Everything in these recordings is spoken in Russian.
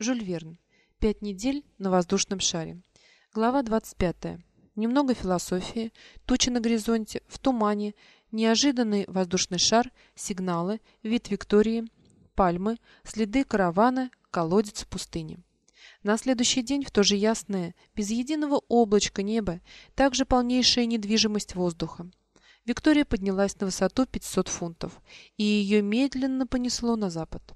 Жюль Верн. Пять недель на воздушном шаре. Глава 25. Немного философии, тучи на горизонте, в тумане, неожиданный воздушный шар, сигналы, вид Виктории, пальмы, следы каравана, колодец в пустыне. На следующий день в то же ясное, без единого облачка неба, также полнейшая недвижимость воздуха. Виктория поднялась на высоту 500 фунтов, и ее медленно понесло на запад.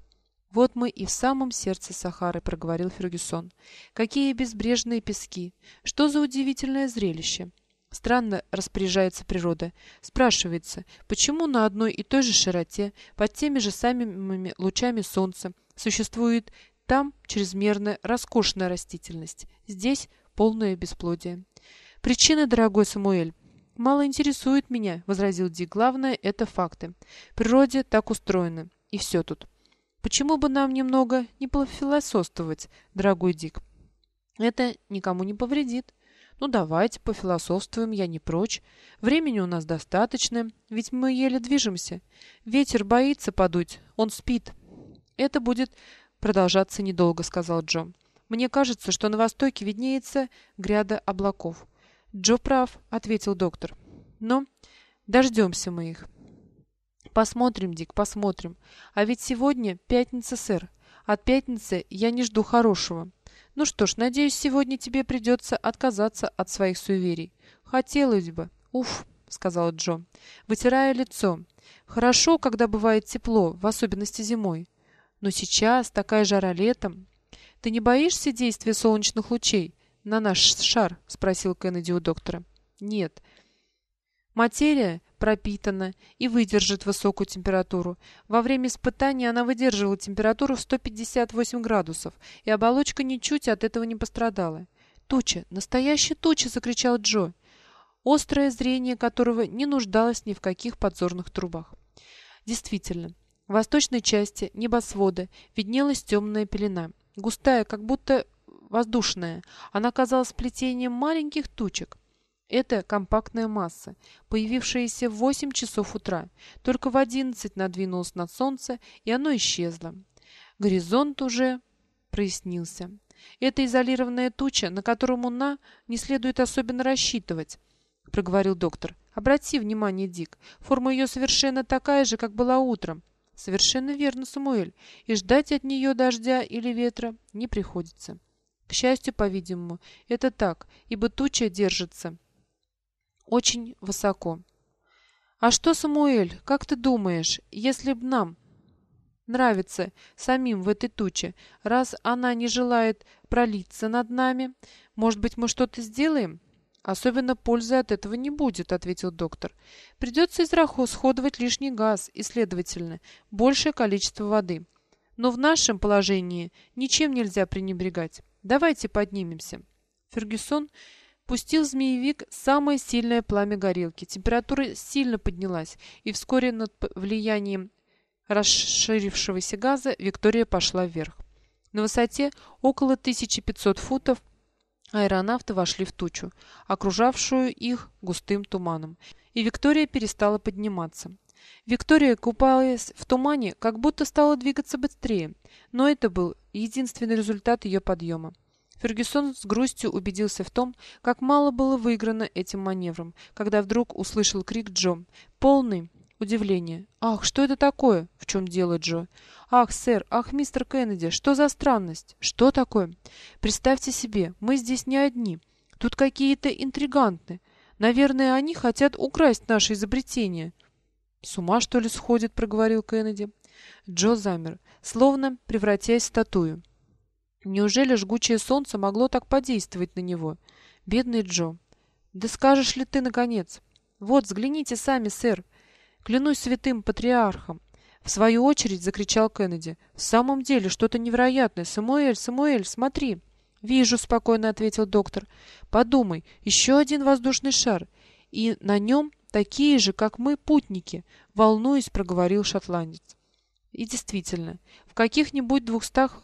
«Вот мы и в самом сердце Сахары», — проговорил Фергюсон. «Какие безбрежные пески! Что за удивительное зрелище!» Странно распоряжается природа. Спрашивается, почему на одной и той же широте, под теми же самыми лучами солнца, существует там чрезмерная роскошная растительность, здесь полное бесплодие. Причина, дорогой Самуэль, мало интересует меня, возразил Ди. Главное это факты. Природе так устроено, и все тут. Почему бы нам немного не пофилософствовать, дорогой Дик? Это никому не повредит. Ну, давайте пофилософствуем, я не прочь. Времени у нас достаточно, ведь мы еле движемся. Ветер боится подуть, он спит. Это будет продолжаться недолго, сказал Джо. Мне кажется, что на востоке виднеется гряда облаков. Джо прав, ответил доктор. Но дождемся мы их. Посмотрим, Дик, посмотрим. А ведь сегодня пятница, сэр. От пятницы я не жду хорошего. Ну что ж, надеюсь, сегодня тебе придется отказаться от своих суеверий. Хотелось бы. Уф, сказал Джо, вытирая лицо. Хорошо, когда бывает тепло, в особенности зимой. Но сейчас такая жара летом. Ты не боишься действия солнечных лучей на наш шар? спросил Кеннеди у доктора. Нет. Материя пропитана и выдержит высокую температуру. Во время испытания она выдерживала температуру в 158 градусов, и оболочка ничуть от этого не пострадала. «Туча! Настоящая туча!» — закричал Джо, острое зрение которого не нуждалось ни в каких подзорных трубах. Действительно, в восточной части небосвода виднелась темная пелена, густая, как будто воздушная. Она казалась плетением маленьких тучек. Это компактная масса, появившаяся в 8 часов утра. Только в 11 надвинулась над солнце, и оно исчезло. Горизонт уже прояснился. Это изолированная туча, на которую Луна не следует особенно рассчитывать, проговорил доктор. Обрати внимание, Дик, форма ее совершенно такая же, как была утром. Совершенно верно, Самуэль, и ждать от нее дождя или ветра не приходится. К счастью, по-видимому, это так, ибо туча держится очень высоко. А что, Самуэль, как ты думаешь, если б нам нравится самим в этой туче, раз она не желает пролиться над нами, может быть, мы что-то сделаем? Особенно пользы от этого не будет, ответил доктор. Придется из расходовать лишний газ и, следовательно, большее количество воды. Но в нашем положении ничем нельзя пренебрегать. Давайте поднимемся. Фергюсон Пустил змеевик самое сильное пламя горелки. Температура сильно поднялась, и вскоре над влиянием расширившегося газа Виктория пошла вверх. На высоте около 1500 футов аэронавты вошли в тучу, окружавшую их густым туманом, и Виктория перестала подниматься. Виктория, купаясь в тумане, как будто стала двигаться быстрее, но это был единственный результат ее подъема. Фергюсон с грустью убедился в том, как мало было выиграно этим маневром, когда вдруг услышал крик Джо, полный удивления. «Ах, что это такое? В чем дело, Джо?» «Ах, сэр, ах, мистер Кеннеди, что за странность? Что такое?» «Представьте себе, мы здесь не одни. Тут какие-то интриганты. Наверное, они хотят украсть наше изобретение». «С ума, что ли, сходит?» — проговорил Кеннеди. Джо замер, словно превратясь в статую. Неужели жгучее солнце могло так подействовать на него? Бедный Джо. Да скажешь ли ты, наконец? Вот, взгляните сами, сэр. Клянусь святым патриархом. В свою очередь закричал Кеннеди. В самом деле, что-то невероятное. Самуэль, Самуэль, смотри. Вижу, спокойно ответил доктор. Подумай, еще один воздушный шар. И на нем такие же, как мы, путники, волнуясь, проговорил шотландец. И действительно, в каких-нибудь двухстах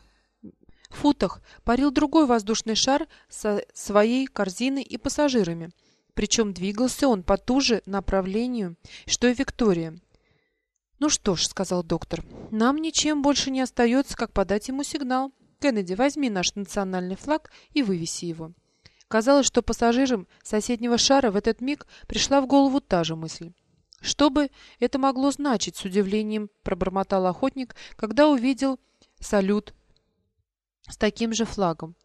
футах парил другой воздушный шар со своей корзиной и пассажирами. Причем двигался он по ту же направлению, что и Виктория. «Ну что ж», — сказал доктор, — «нам ничем больше не остается, как подать ему сигнал. Кеннеди, возьми наш национальный флаг и вывеси его. Казалось, что пассажирам соседнего шара в этот миг пришла в голову та же мысль. Что бы это могло значить, с удивлением пробормотал охотник, когда увидел салют с таким же флагом.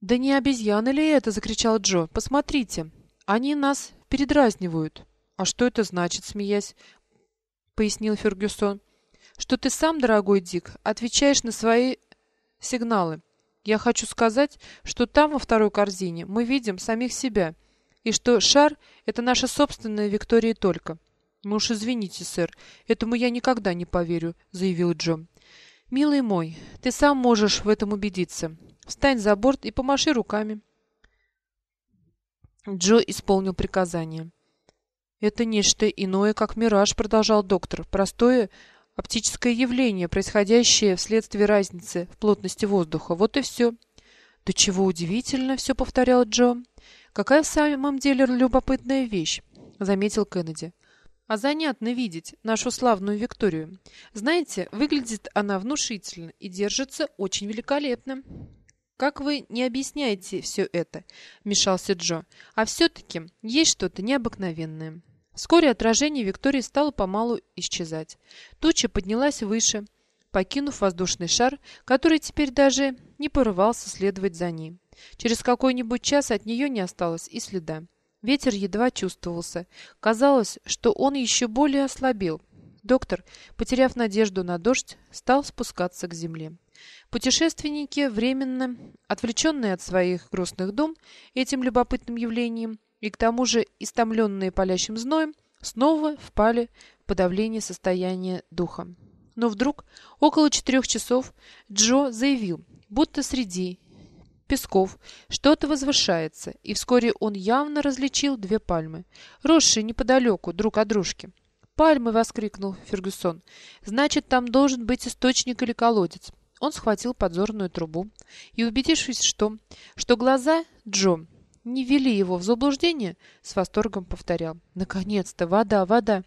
«Да не обезьяны ли это?» — закричал Джо. «Посмотрите, они нас передразнивают». «А что это значит?» — смеясь, пояснил Фергюсон. «Что ты сам, дорогой Дик, отвечаешь на свои сигналы. Я хочу сказать, что там, во второй корзине, мы видим самих себя, и что шар — это наша собственная Виктория только». «Ну уж извините, сэр, этому я никогда не поверю», — заявил Джо. «Милый мой, ты сам можешь в этом убедиться. Встань за борт и помаши руками». Джо исполнил приказание. «Это нечто иное, как мираж», — продолжал доктор. «Простое оптическое явление, происходящее вследствие разницы в плотности воздуха. Вот и все». «Да чего удивительно», — все повторял Джо. «Какая в самом деле любопытная вещь», — заметил Кеннеди. А занятно видеть нашу славную Викторию. Знаете, выглядит она внушительно и держится очень великолепно. «Как вы не объясняете все это?» — вмешался Джо. «А все-таки есть что-то необыкновенное». Вскоре отражение Виктории стало помалу исчезать. Туча поднялась выше, покинув воздушный шар, который теперь даже не порывался следовать за ней. Через какой-нибудь час от нее не осталось и следа. Ветер едва чувствовался. Казалось, что он еще более ослабел. Доктор, потеряв надежду на дождь, стал спускаться к земле. Путешественники, временно отвлеченные от своих грустных дом этим любопытным явлением и к тому же истомленные палящим зноем, снова впали в подавление состояния духа. Но вдруг, около четырех часов, Джо заявил, будто среди песков что-то возвышается, и вскоре он явно различил две пальмы, росшие неподалеку друг от дружки. «Пальмы!» — воскликнул Фергюсон. «Значит, там должен быть источник или колодец». Он схватил подзорную трубу и, убедившись, что, что глаза Джо не вели его в заблуждение, с восторгом повторял. «Наконец-то! Вода! Вода!»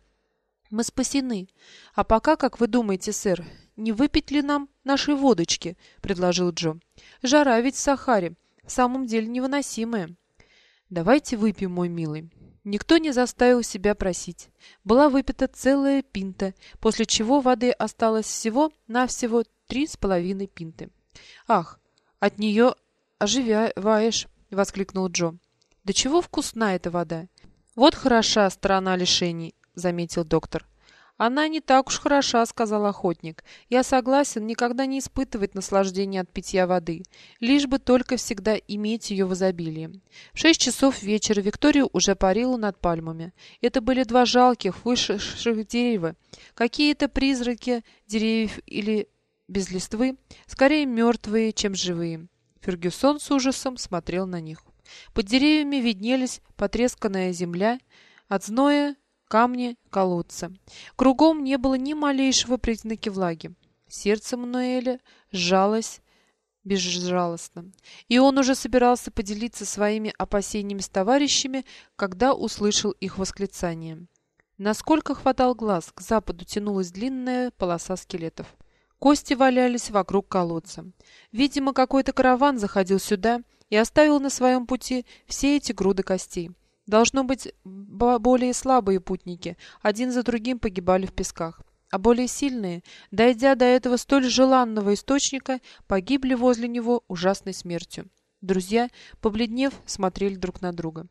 «Мы спасены! А пока, как вы думаете, сэр, не выпить ли нам нашей водочки?» — предложил Джо. «Жара ведь в Сахаре. В самом деле невыносимая». «Давайте выпьем, мой милый». Никто не заставил себя просить. Была выпита целая пинта, после чего воды осталось всего-навсего три с половиной пинты. «Ах, от нее оживаешь!» — воскликнул Джо. «Да чего вкусна эта вода!» «Вот хороша сторона лишений», — заметил доктор. «Она не так уж хороша», — сказал охотник. «Я согласен никогда не испытывать наслаждения от питья воды, лишь бы только всегда иметь ее в изобилии». В шесть часов вечера Виктория уже парила над пальмами. Это были два жалких, вышедших дерева, какие-то призраки деревьев или без листвы, скорее мертвые, чем живые. Фергюсон с ужасом смотрел на них. Под деревьями виднелись потресканная земля, от зноя камни, колодца. Кругом не было ни малейшего признаки влаги. Сердце Мануэля сжалось безжалостно, и он уже собирался поделиться своими опасениями с товарищами, когда услышал их восклицание. Насколько хватал глаз, к западу тянулась длинная полоса скелетов. Кости валялись вокруг колодца. Видимо, какой-то караван заходил сюда и оставил на своем пути все эти груды костей. Должно быть, более слабые путники один за другим погибали в песках, а более сильные, дойдя до этого столь желанного источника, погибли возле него ужасной смертью. Друзья, побледнев, смотрели друг на друга.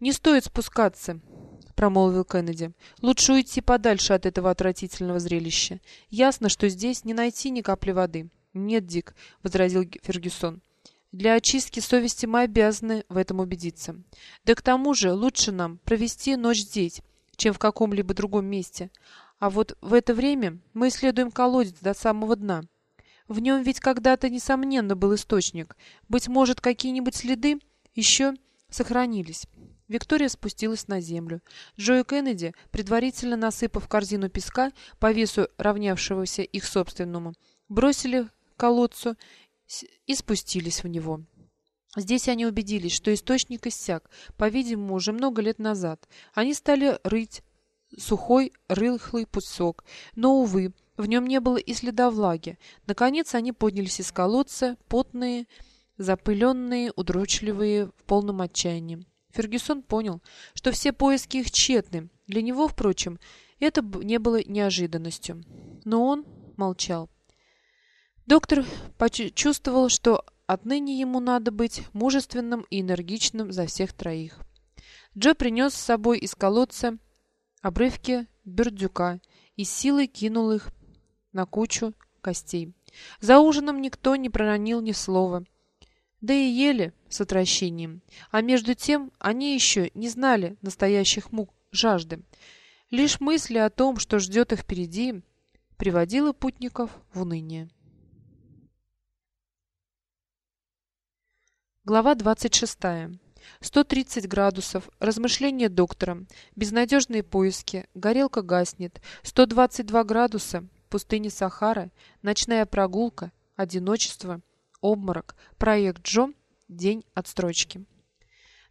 «Не стоит спускаться», — промолвил Кеннеди. «Лучше уйти подальше от этого отвратительного зрелища. Ясно, что здесь не найти ни капли воды». «Нет, Дик», — возразил Фергюсон. Для очистки совести мы обязаны в этом убедиться. Да к тому же лучше нам провести ночь здесь, чем в каком-либо другом месте. А вот в это время мы исследуем колодец до самого дна. В нем ведь когда-то, несомненно, был источник. Быть может, какие-нибудь следы еще сохранились. Виктория спустилась на землю. Джо и Кеннеди, предварительно насыпав корзину песка по весу равнявшегося их собственному, бросили колодцу и спустились в него. Здесь они убедились, что источник иссяк, по-видимому, уже много лет назад. Они стали рыть сухой, рыхлый пусок, но, увы, в нем не было и следа влаги. Наконец они поднялись из колодца, потные, запыленные, удручливые, в полном отчаянии. Фергюсон понял, что все поиски их тщетны. Для него, впрочем, это не было неожиданностью. Но он молчал. Доктор почувствовал, что отныне ему надо быть мужественным и энергичным за всех троих. Джо принес с собой из колодца обрывки бердюка и силой кинул их на кучу костей. За ужином никто не проронил ни слова. Да и ели с отвращением. А между тем они еще не знали настоящих мук жажды. Лишь мысли о том, что ждет их впереди, приводила путников в уныние. Глава 26. 130 градусов, размышления доктора, безнадежные поиски, горелка гаснет, 122 градуса, пустыня Сахара, ночная прогулка, одиночество, обморок, проект Джо, день отстрочки.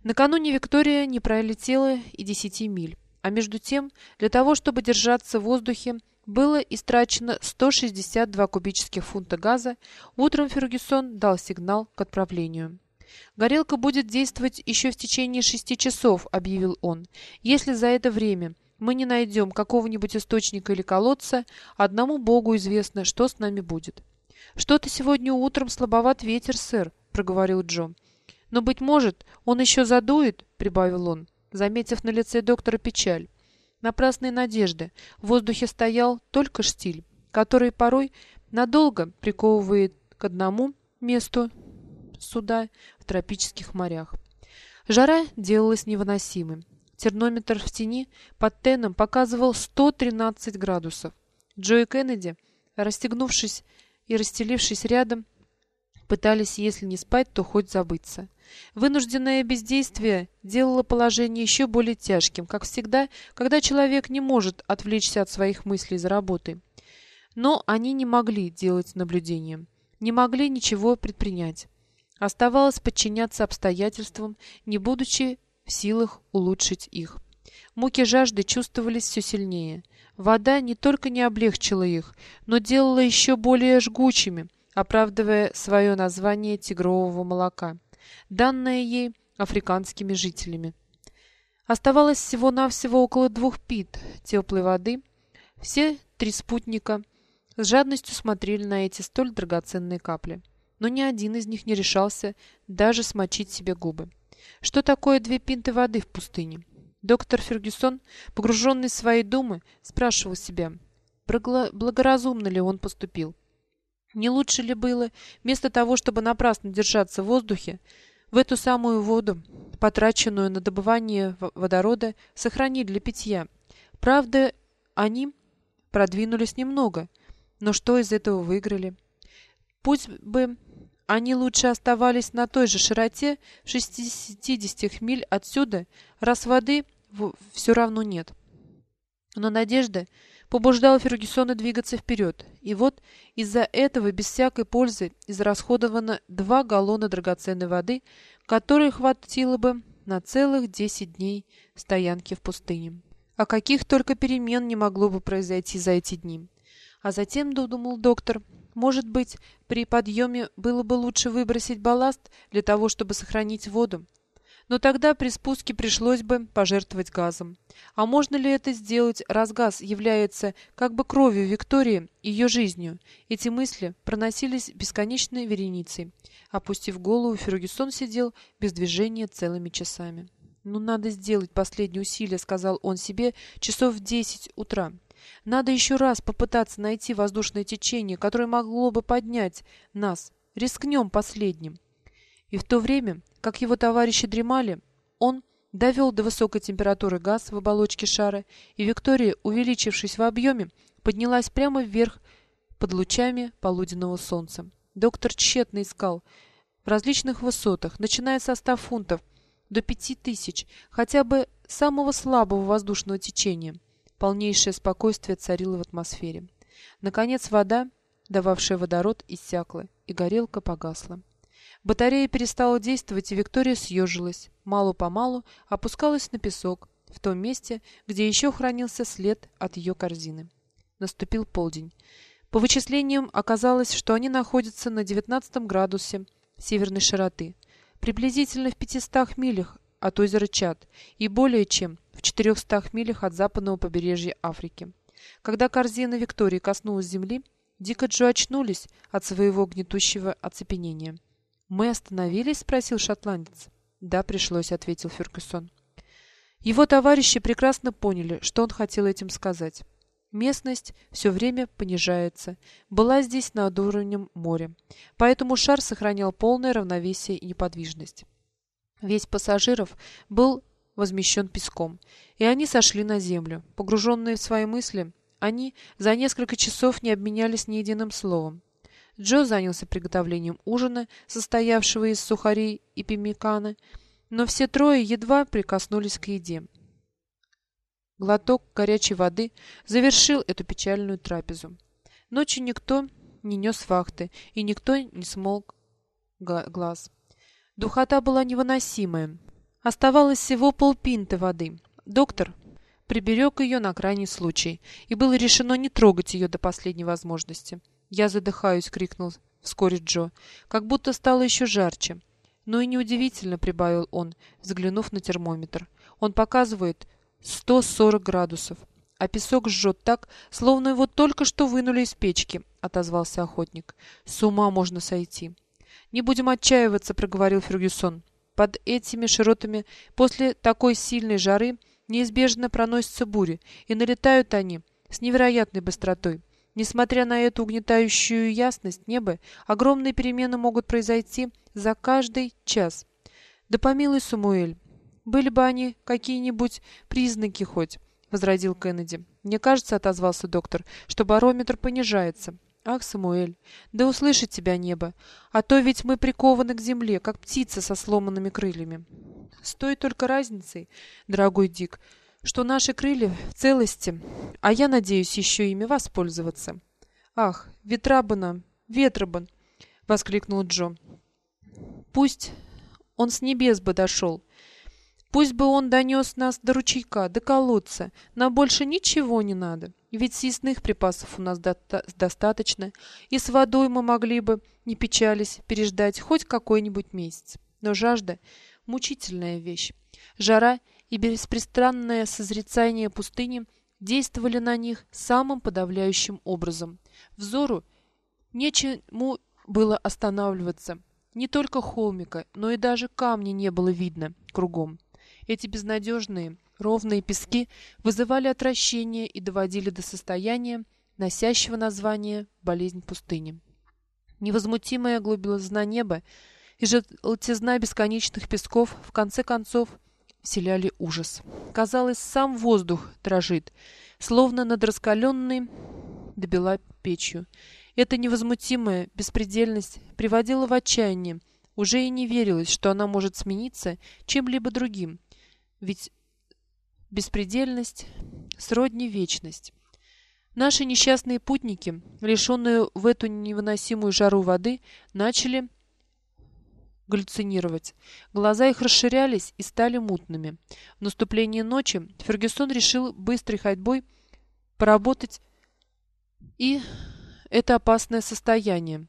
Накануне Виктория не пролетела и 10 миль, а между тем, для того, чтобы держаться в воздухе, было истрачено 162 кубических фунта газа, утром Фергюсон дал сигнал к отправлению. «Горелка будет действовать еще в течение шести часов», — объявил он. «Если за это время мы не найдем какого-нибудь источника или колодца, одному Богу известно, что с нами будет. «Что-то сегодня утром слабоват ветер, сэр», — проговорил Джо. «Но, быть может, он еще задует», — прибавил он, заметив на лице доктора печаль. Напрасные надежды. В воздухе стоял только штиль, который порой надолго приковывает к одному месту суда в тропических морях. Жара делалась невыносимой. Термометр в тени под теном показывал 113 градусов. Джо и Кеннеди, расстегнувшись и расстелившись рядом, пытались, если не спать, то хоть забыться. Вынужденное бездействие делало положение еще более тяжким, как всегда, когда человек не может отвлечься от своих мыслей за работой. Но они не могли делать наблюдения, не могли ничего предпринять. Оставалось подчиняться обстоятельствам, не будучи в силах улучшить их. Муки жажды чувствовались все сильнее. Вода не только не облегчила их, но делала еще более жгучими, оправдывая свое название тигрового молока, данное ей африканскими жителями. Оставалось всего-навсего около двух пит теплой воды. Все три спутника с жадностью смотрели на эти столь драгоценные капли. Но ни один из них не решался даже смочить себе губы. Что такое две пинты воды в пустыне? Доктор Фергюсон, погруженный в свои думы, спрашивал себя, благоразумно ли он поступил. Не лучше ли было, вместо того, чтобы напрасно держаться в воздухе, в эту самую воду, потраченную на добывание водорода, сохранить для питья? Правда, они продвинулись немного, но что из этого выиграли? Пусть бы они лучше оставались на той же широте в 60 миль отсюда, раз воды все равно нет. Но надежда побуждала Фергюсона двигаться вперед, и вот из-за этого без всякой пользы израсходовано два галлона драгоценной воды, которой хватило бы на целых 10 дней стоянки в пустыне. А каких только перемен не могло бы произойти за эти дни. А затем, думал доктор, может быть, при подъеме было бы лучше выбросить балласт для того, чтобы сохранить воду. Но тогда при спуске пришлось бы пожертвовать газом. А можно ли это сделать, раз газ является как бы кровью Виктории, ее жизнью? Эти мысли проносились бесконечной вереницей. Опустив голову, Фергюсон сидел без движения целыми часами. «Ну, надо сделать последнее усилие», — сказал он себе, — «часов в десять утра». Надо еще раз попытаться найти воздушное течение, которое могло бы поднять нас. Рискнем последним. И в то время, как его товарищи дремали, он довел до высокой температуры газ в оболочке шара, и Виктория, увеличившись в объеме, поднялась прямо вверх под лучами полуденного солнца. Доктор тщетно искал в различных высотах, начиная со 100 фунтов до 5000, хотя бы самого слабого воздушного течения – Полнейшее спокойствие царило в атмосфере. Наконец вода, дававшая водород, иссякла, и горелка погасла. Батарея перестала действовать, и Виктория съежилась, мало-помалу опускалась на песок, в том месте, где еще хранился след от ее корзины. Наступил полдень. По вычислениям оказалось, что они находятся на 19 градусе северной широты, приблизительно в 500 милях от озера Чад и более чем в 400 милях от западного побережья Африки. Когда корзина Виктории коснулась земли, Дик и Джо очнулись от своего гнетущего оцепенения. «Мы остановились?» — спросил шотландец. «Да, пришлось», — ответил Фергюсон. Его товарищи прекрасно поняли, что он хотел этим сказать. Местность все время понижается, была здесь над уровнем моря, поэтому шар сохранял полное равновесие и неподвижность. Весь пассажиров был возмещен песком, и они сошли на землю. Погруженные в свои мысли, они за несколько часов не обменялись ни единым словом. Джо занялся приготовлением ужина, состоявшего из сухарей и пемикана, но все трое едва прикоснулись к еде. Глоток горячей воды завершил эту печальную трапезу. Ночью никто не нес вахты, и никто не смолк глаз. Духота была невыносимая. Оставалось всего полпинты воды. Доктор приберег ее на крайний случай, и было решено не трогать ее до последней возможности. «Я задыхаюсь!» — крикнул вскоре Джо, как будто стало еще жарче. «Ну и неудивительно», — прибавил он, взглянув на термометр. «Он показывает 140 градусов, а песок жжет так, словно его только что вынули из печки», — отозвался охотник. «С ума можно сойти!» «Не будем отчаиваться», — проговорил Фергюсон. «Под этими широтами после такой сильной жары неизбежно проносятся бури, и налетают они с невероятной быстротой. Несмотря на эту угнетающую ясность неба, огромные перемены могут произойти за каждый час. Да помилуй, Самуэль, были бы они какие-нибудь признаки хоть, — возразил Кеннеди. «Мне кажется, — отозвался доктор, — что барометр понижается. Ах, Самуэль, да услышит тебя небо, а то ведь мы прикованы к земле, как птица со сломанными крыльями. С только разницей, дорогой Дик, что наши крылья в целости, а я надеюсь еще ими воспользоваться. Ах, ветрабана, ветробан, воскликнул Джо. Пусть он с небес бы дошел, Пусть бы он донес нас до ручейка, до колодца. Нам больше ничего не надо. Ведь съестных припасов у нас до достаточно, и с водой мы могли бы, не печались, переждать хоть какой-нибудь месяц. Но жажда — мучительная вещь. Жара и беспрестанное созрицание пустыни действовали на них самым подавляющим образом. Взору нечему было останавливаться. Не только холмика, но и даже камня не было видно кругом. Эти безнадежные, ровные пески вызывали отвращение и доводили до состояния, носящего название «болезнь пустыни». Невозмутимая глубина неба и желтизна бесконечных песков в конце концов вселяли ужас. Казалось, сам воздух дрожит, словно над раскаленной добила печью. Эта невозмутимая беспредельность приводила в отчаяние. Уже и не верилось, что она может смениться чем-либо другим, ведь беспредельность сродни вечность. Наши несчастные путники, лишенные в эту невыносимую жару воды, начали галлюцинировать. Глаза их расширялись и стали мутными. В наступлении ночи Фергюсон решил быстрой ходьбой поработать и это опасное состояние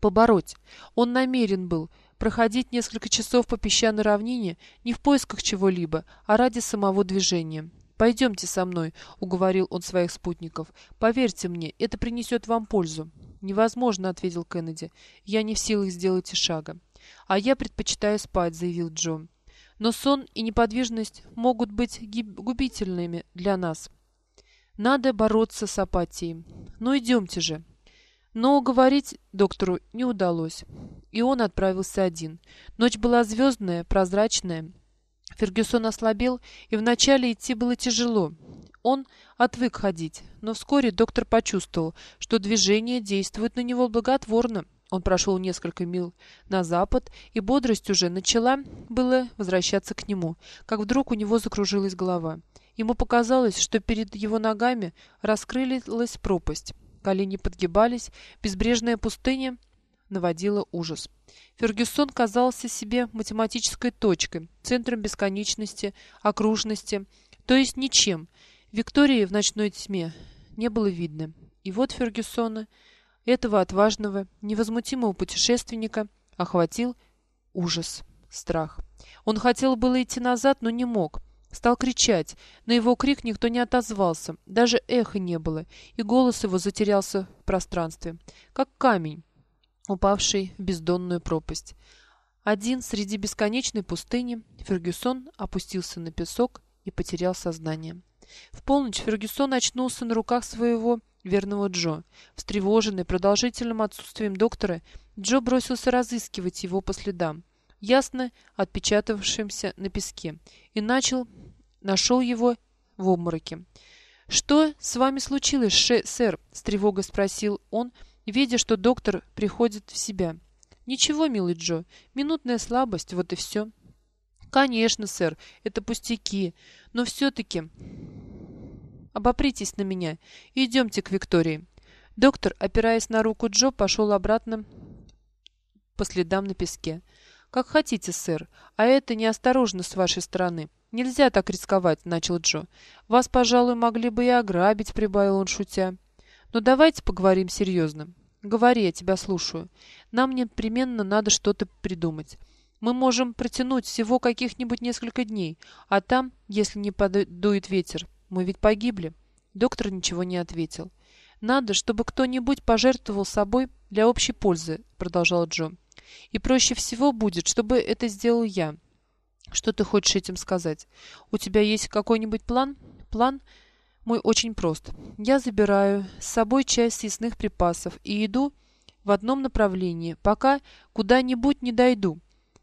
побороть. Он намерен был проходить несколько часов по песчаной равнине не в поисках чего-либо, а ради самого движения. «Пойдемте со мной», — уговорил он своих спутников. «Поверьте мне, это принесет вам пользу». «Невозможно», — ответил Кеннеди. «Я не в силах сделать и шага». «А я предпочитаю спать», — заявил Джо. «Но сон и неподвижность могут быть губительными для нас. Надо бороться с апатией. Ну, идемте же». Но уговорить доктору не удалось, и он отправился один. Ночь была звездная, прозрачная. Фергюсон ослабел, и вначале идти было тяжело. Он отвык ходить, но вскоре доктор почувствовал, что движение действует на него благотворно. Он прошел несколько мил на запад, и бодрость уже начала было возвращаться к нему, как вдруг у него закружилась голова. Ему показалось, что перед его ногами раскрылась пропасть. Колени подгибались, безбрежная пустыня наводила ужас. Фергюсон казался себе математической точкой, центром бесконечности, окружности, то есть ничем. Виктории в ночной тьме не было видно. И вот Фергюсона, этого отважного, невозмутимого путешественника, охватил ужас, страх. Он хотел было идти назад, но не мог. Стал кричать. На его крик никто не отозвался, даже эха не было, и голос его затерялся в пространстве, как камень, упавший в бездонную пропасть. Один среди бесконечной пустыни Фергюсон опустился на песок и потерял сознание. В полночь Фергюсон очнулся на руках своего верного Джо. Встревоженный продолжительным отсутствием доктора, Джо бросился разыскивать его по следам ясно отпечатавшимся на песке, и начал, нашел его в обмороке. «Что с вами случилось, ше, сэр?» — с тревогой спросил он, видя, что доктор приходит в себя. «Ничего, милый Джо, минутная слабость, вот и все». «Конечно, сэр, это пустяки, но все-таки...» «Обопритесь на меня и идемте к Виктории». Доктор, опираясь на руку Джо, пошел обратно по следам на песке. «Как хотите, сэр. А это неосторожно с вашей стороны. Нельзя так рисковать», — начал Джо. «Вас, пожалуй, могли бы и ограбить», — прибавил он, шутя. «Но давайте поговорим серьезно. Говори, я тебя слушаю. Нам непременно надо что-то придумать. Мы можем протянуть всего каких-нибудь несколько дней, а там, если не подует ветер, мы ведь погибли». Доктор ничего не ответил. «Надо, чтобы кто-нибудь пожертвовал собой для общей пользы», — продолжал Джо. И проще всего будет, чтобы это сделал я. Что ты хочешь этим сказать? У тебя есть какой-нибудь план? План мой очень прост. Я забираю с собой часть съестных припасов и иду в одном направлении, пока куда-нибудь не дойду.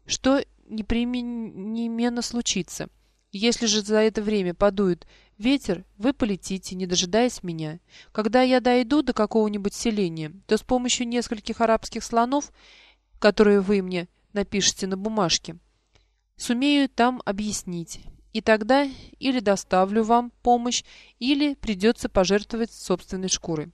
Что непременно случится. Если же за это время подует ветер, вы полетите, не дожидаясь меня. Когда я дойду до какого-нибудь селения, то с помощью нескольких арабских слонов которые вы мне напишете на бумажке, сумею там объяснить. И тогда или доставлю вам помощь, или придется пожертвовать собственной шкурой.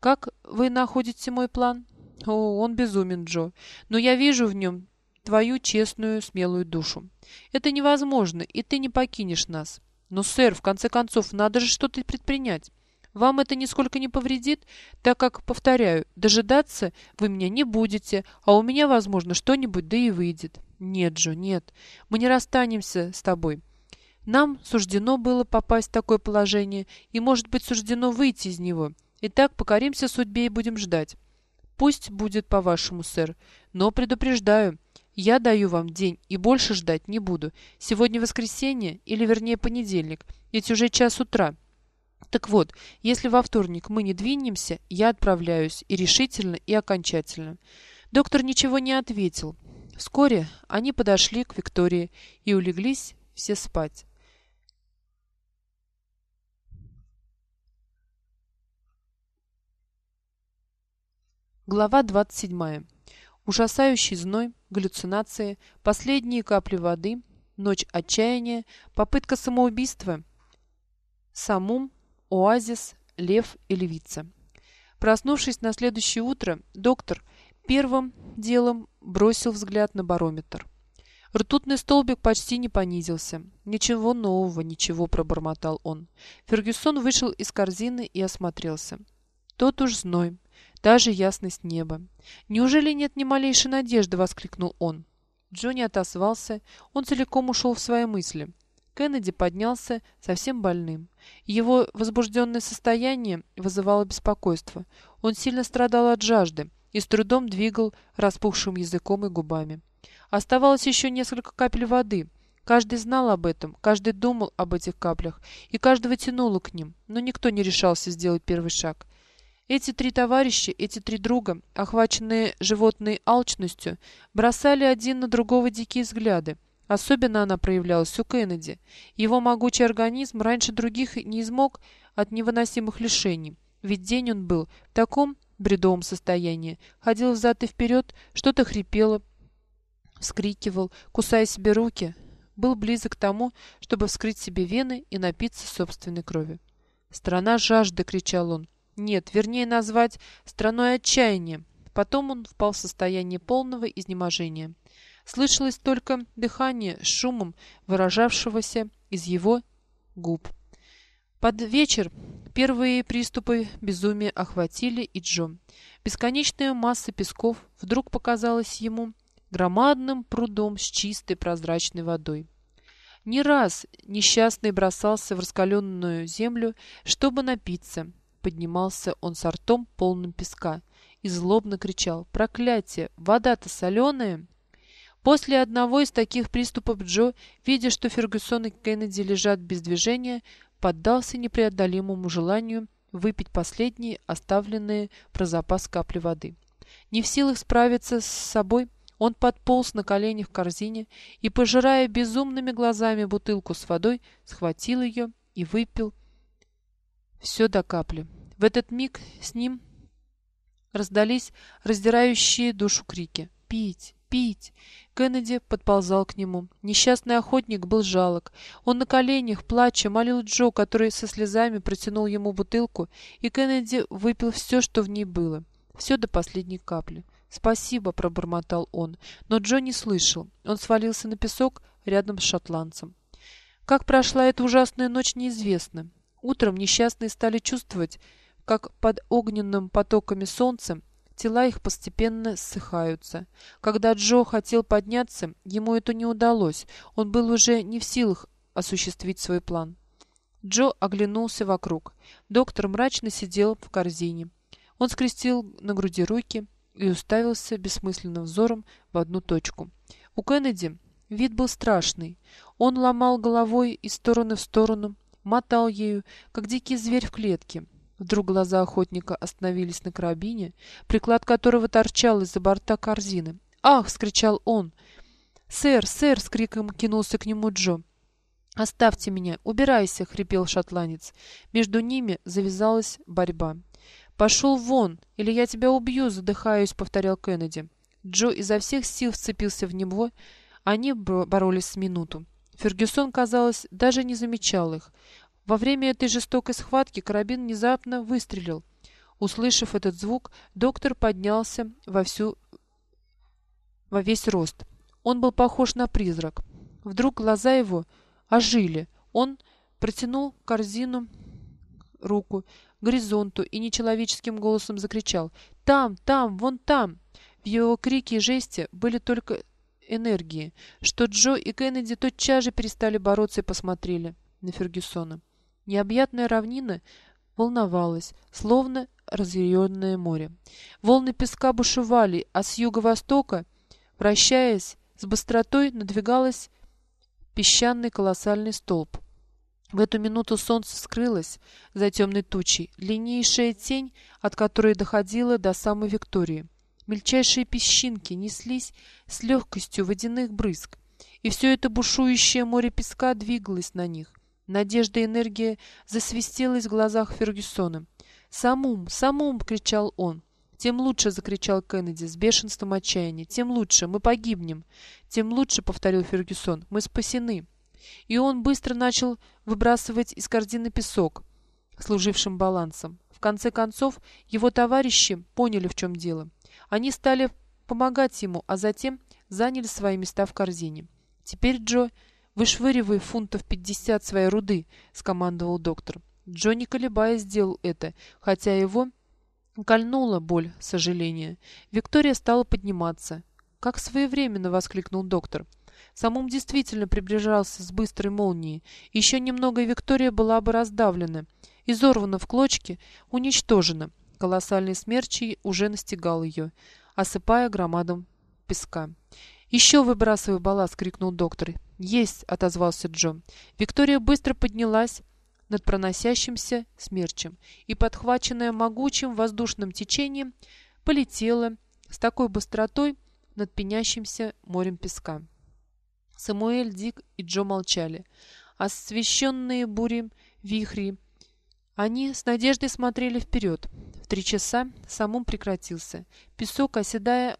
Как вы находите мой план? О, он безумен, Джо. Но я вижу в нем твою честную, смелую душу. Это невозможно, и ты не покинешь нас. Но, сэр, в конце концов, надо же что-то предпринять. Вам это нисколько не повредит, так как, повторяю, дожидаться вы меня не будете, а у меня, возможно, что-нибудь да и выйдет. Нет, Джо, нет, мы не расстанемся с тобой. Нам суждено было попасть в такое положение, и, может быть, суждено выйти из него. Итак, покоримся судьбе и будем ждать. Пусть будет по-вашему, сэр, но предупреждаю, я даю вам день и больше ждать не буду. Сегодня воскресенье, или вернее понедельник, ведь уже час утра. Так вот, если во вторник мы не двинемся, я отправляюсь и решительно, и окончательно. Доктор ничего не ответил. Вскоре они подошли к Виктории и улеглись все спать. Глава 27. Ужасающий зной, галлюцинации, последние капли воды, ночь отчаяния, попытка самоубийства. Самум оазис, лев и львица. Проснувшись на следующее утро, доктор первым делом бросил взгляд на барометр. Ртутный столбик почти не понизился. «Ничего нового, ничего», — пробормотал он. Фергюсон вышел из корзины и осмотрелся. Тот уж зной, даже ясность неба. «Неужели нет ни малейшей надежды?» — воскликнул он. Джонни отозвался, он целиком ушел в свои мысли. Кеннеди поднялся совсем больным. Его возбужденное состояние вызывало беспокойство. Он сильно страдал от жажды и с трудом двигал распухшим языком и губами. Оставалось еще несколько капель воды. Каждый знал об этом, каждый думал об этих каплях, и каждого тянуло к ним, но никто не решался сделать первый шаг. Эти три товарища, эти три друга, охваченные животной алчностью, бросали один на другого дикие взгляды, Особенно она проявлялась у Кеннеди. Его могучий организм раньше других не измог от невыносимых лишений. Ведь день он был в таком бредовом состоянии. Ходил взад и вперед, что-то хрипело, вскрикивал, кусая себе руки. Был близок к тому, чтобы вскрыть себе вены и напиться собственной крови. «Страна жажды!» — кричал он. «Нет, вернее назвать страной отчаяния». Потом он впал в состояние полного изнеможения. Слышалось только дыхание с шумом, выражавшегося из его губ. Под вечер первые приступы безумия охватили и Джо. Бесконечная масса песков вдруг показалась ему громадным прудом с чистой прозрачной водой. Не раз несчастный бросался в раскаленную землю, чтобы напиться. Поднимался он с ртом полным песка и злобно кричал «Проклятие! Вода-то соленая!» После одного из таких приступов Джо, видя, что Фергюсон и Кеннеди лежат без движения, поддался непреодолимому желанию выпить последние оставленные про запас капли воды. Не в силах справиться с собой, он подполз на коленях в корзине и, пожирая безумными глазами бутылку с водой, схватил ее и выпил все до капли. В этот миг с ним раздались раздирающие душу крики. «Пить! Пить!» Кеннеди подползал к нему. Несчастный охотник был жалок. Он на коленях, плача, молил Джо, который со слезами протянул ему бутылку, и Кеннеди выпил все, что в ней было. Все до последней капли. «Спасибо», — пробормотал он, но Джо не слышал. Он свалился на песок рядом с шотландцем. Как прошла эта ужасная ночь, неизвестно. Утром несчастные стали чувствовать, как под огненным потоками солнца Тела их постепенно ссыхаются. Когда Джо хотел подняться, ему это не удалось. Он был уже не в силах осуществить свой план. Джо оглянулся вокруг. Доктор мрачно сидел в корзине. Он скрестил на груди руки и уставился бессмысленным взором в одну точку. У Кеннеди вид был страшный. Он ломал головой из стороны в сторону, мотал ею, как дикий зверь в клетке. Вдруг глаза охотника остановились на карабине, приклад которого торчал из-за борта корзины. «Ах!» — вскричал он. «Сэр, сэр!» — с криком кинулся к нему Джо. «Оставьте меня! Убирайся!» — хрипел шотландец. Между ними завязалась борьба. «Пошел вон, или я тебя убью!» — задыхаюсь, — повторял Кеннеди. Джо изо всех сил вцепился в него. Они боролись с минуту. Фергюсон, казалось, даже не замечал их. Во время этой жестокой схватки карабин внезапно выстрелил. Услышав этот звук, доктор поднялся во всю во весь рост. Он был похож на призрак. Вдруг глаза его ожили. Он протянул корзину руку к горизонту и нечеловеческим голосом закричал «Там, там, вон там!» В его крике и жесте были только энергии, что Джо и Кеннеди тотчас же перестали бороться и посмотрели на Фергюсона. Необъятная равнина волновалась, словно разъяренное море. Волны песка бушевали, а с юго-востока, вращаясь, с быстротой надвигалась песчаный колоссальный столб. В эту минуту солнце скрылось за темной тучей, длиннейшая тень, от которой доходила до самой Виктории. Мельчайшие песчинки неслись с легкостью водяных брызг, и все это бушующее море песка двигалось на них. Надежда и энергия засвистелась в глазах Фергюсона. «Самум! Самум!» — кричал он. «Тем лучше!» — закричал Кеннеди с бешенством отчаяния. «Тем лучше! Мы погибнем!» «Тем лучше!» — повторил Фергюсон. «Мы спасены!» И он быстро начал выбрасывать из корзины песок, служившим балансом. В конце концов, его товарищи поняли, в чем дело. Они стали помогать ему, а затем заняли свои места в корзине. Теперь Джо «Вышвыривай фунтов пятьдесят своей руды», — скомандовал доктор. Джонни, колебаясь, сделал это, хотя его кольнула боль сожаления. Виктория стала подниматься. «Как своевременно!» — воскликнул доктор. Самум действительно приближался с быстрой молнией. Еще немного, и Виктория была бы раздавлена, изорвана в клочки, уничтожена. Колоссальный смерчий уже настигал ее, осыпая громадом песка. «Еще выбрасывай балласт!» — крикнул доктор. «Есть!» — отозвался Джо. Виктория быстро поднялась над проносящимся смерчем и, подхваченная могучим воздушным течением, полетела с такой быстротой над пенящимся морем песка. Самуэль, Дик и Джо молчали. Освещенные бурем вихри, они с надеждой смотрели вперед. В три часа самум прекратился. Песок, оседая,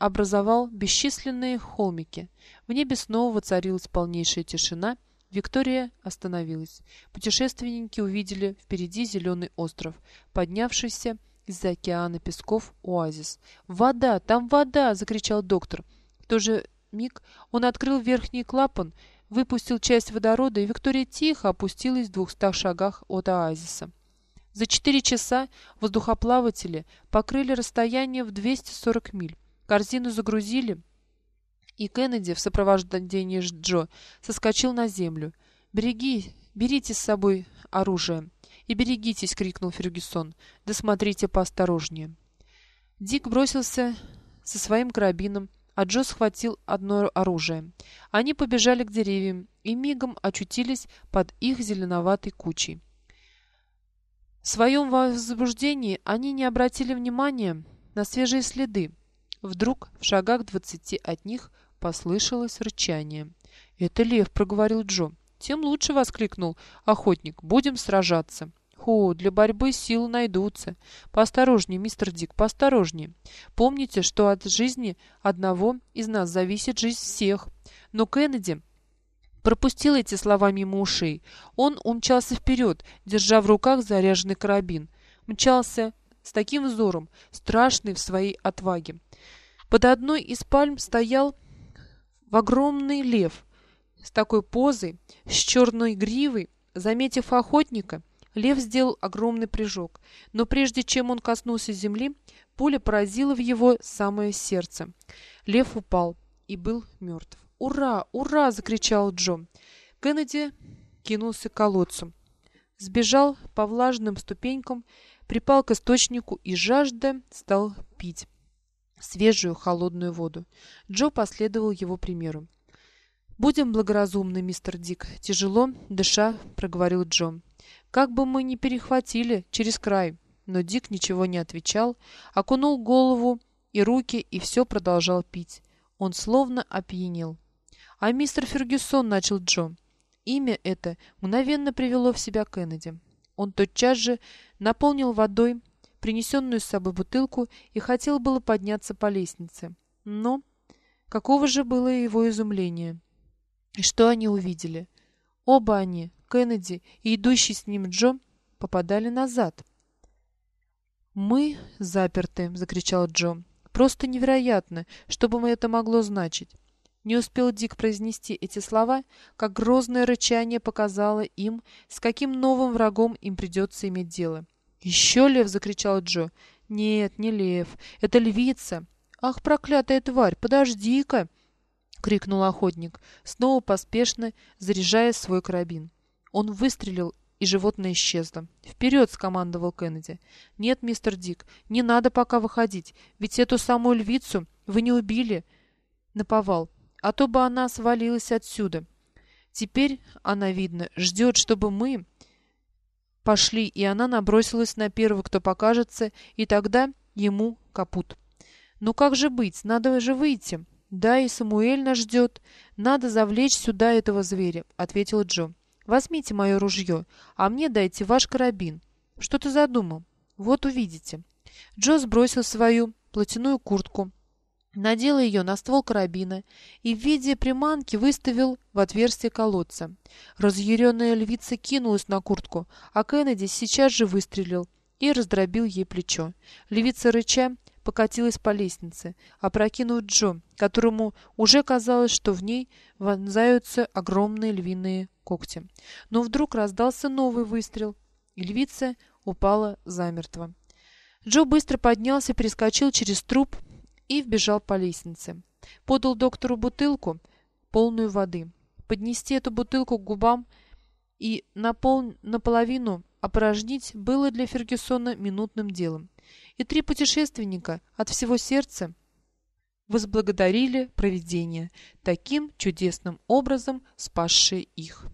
образовал бесчисленные холмики. В небе снова воцарилась полнейшая тишина. Виктория остановилась. Путешественники увидели впереди зеленый остров, поднявшийся из-за океана песков оазис. «Вода! Там вода!» — закричал доктор. В тот же миг он открыл верхний клапан выпустил часть водорода, и Виктория тихо опустилась в двухстах шагах от оазиса. За четыре часа воздухоплаватели покрыли расстояние в 240 миль. Корзину загрузили, и Кеннеди в сопровождении Джо соскочил на землю. «Береги, берите с собой оружие и берегитесь!» — крикнул Фергюсон. «Да смотрите поосторожнее!» Дик бросился со своим карабином, а Джо схватил одно оружие. Они побежали к деревьям и мигом очутились под их зеленоватой кучей. В своем возбуждении они не обратили внимания на свежие следы. Вдруг в шагах двадцати от них послышалось рычание. «Это лев», — проговорил Джо. «Тем лучше», — воскликнул охотник. «Будем сражаться». «О, для борьбы силы найдутся. Поосторожнее, мистер Дик, поосторожнее. Помните, что от жизни одного из нас зависит жизнь всех. Но Кеннеди пропустил эти слова мимо ушей. Он умчался вперед, держа в руках заряженный карабин. Мчался с таким взором, страшный в своей отваге. Под одной из пальм стоял в огромный лев с такой позой, с черной гривой. Заметив охотника, лев сделал огромный прыжок, но прежде чем он коснулся земли, пуля поразила в его самое сердце. Лев упал и был мертв. «Ура! Ура!» — закричал Джо. Кеннеди кинулся к колодцу. Сбежал по влажным ступенькам, припал к источнику и жажда стал пить свежую холодную воду. Джо последовал его примеру. «Будем благоразумны, мистер Дик», — тяжело дыша проговорил Джо. «Как бы мы ни перехватили через край». Но Дик ничего не отвечал, окунул голову и руки и все продолжал пить. Он словно опьянел. «А мистер Фергюсон», — начал Джо. Имя это мгновенно привело в себя Кеннеди. Он тотчас же наполнил водой принесенную с собой бутылку и хотел было подняться по лестнице. Но каково же было его изумление! И что они увидели? Оба они, Кеннеди и идущий с ним Джо, попадали назад. «Мы заперты!» — закричал Джо. «Просто невероятно, что бы это могло значить!» Не успел Дик произнести эти слова, как грозное рычание показало им, с каким новым врагом им придется иметь дело. «Еще лев!» — закричал Джо. «Нет, не лев. Это львица!» «Ах, проклятая тварь! Подожди-ка!» — крикнул охотник, снова поспешно заряжая свой карабин. Он выстрелил, и животное исчезло. «Вперед!» — скомандовал Кеннеди. «Нет, мистер Дик, не надо пока выходить, ведь эту самую львицу вы не убили наповал, а то бы она свалилась отсюда. Теперь она, видно, ждет, чтобы мы пошли, и она набросилась на первого, кто покажется, и тогда ему капут. «Ну как же быть? Надо же выйти!» «Да, и Самуэль нас ждет. Надо завлечь сюда этого зверя», — ответил Джо. «Возьмите мое ружье, а мне дайте ваш карабин». «Что ты задумал?» «Вот увидите». Джо сбросил свою платяную куртку, надел ее на ствол карабина и в виде приманки выставил в отверстие колодца. Разъяренная львица кинулась на куртку, а Кеннеди сейчас же выстрелил и раздробил ей плечо. Львица рыча покатилась по лестнице, опрокинув Джо, которому уже казалось, что в ней вонзаются огромные львиные когти. Но вдруг раздался новый выстрел, и львица упала замертво. Джо быстро поднялся, перескочил через труп и вбежал по лестнице. Подал доктору бутылку, полную воды. Поднести эту бутылку к губам и напол... наполовину опорожнить было для Фергюсона минутным делом. И три путешественника от всего сердца возблагодарили провидение, таким чудесным образом спасшее их.